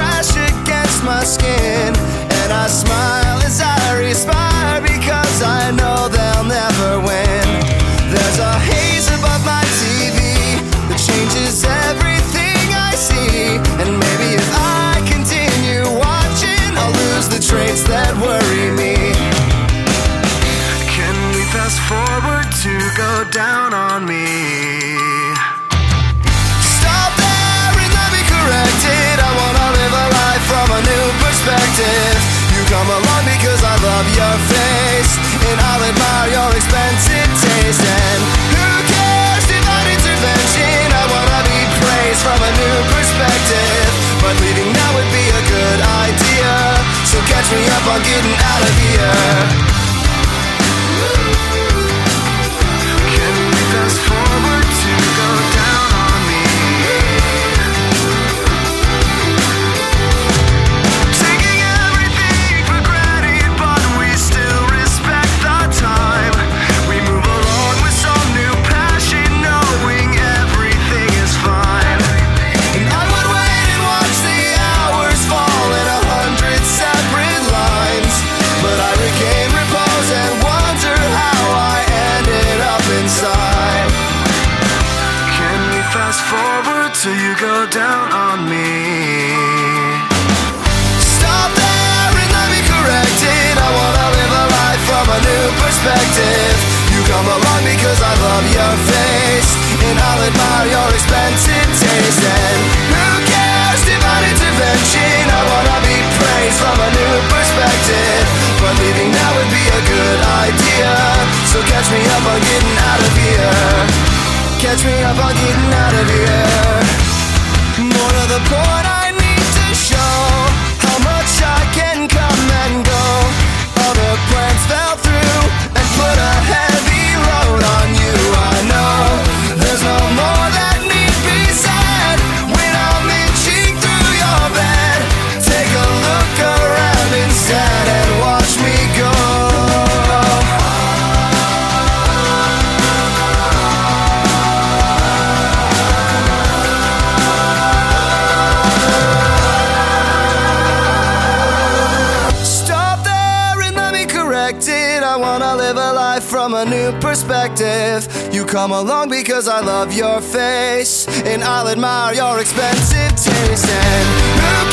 crash against my skin. And I smile as I respire because I know they'll never win. There's a haze above my TV that changes everything I see. And maybe if I continue watching, I'll lose the traits that worry me. Can we fast forward to go down on me? New perspective. But leaving now would be a good idea. So catch me up on getting out of here. Till you go down on me? Stop there and let me correct it. I wanna live a life from a new perspective. You come along because I love your face, and I'll admire your expensive taste. And who cares? Divine intervention. I wanna be praised from a new perspective. But leaving now would be a good idea. So catch me up on getting out of here. Catch me up on getting out of here. More from a new perspective. You come along because I love your face, and I'll admire your expensive taste. And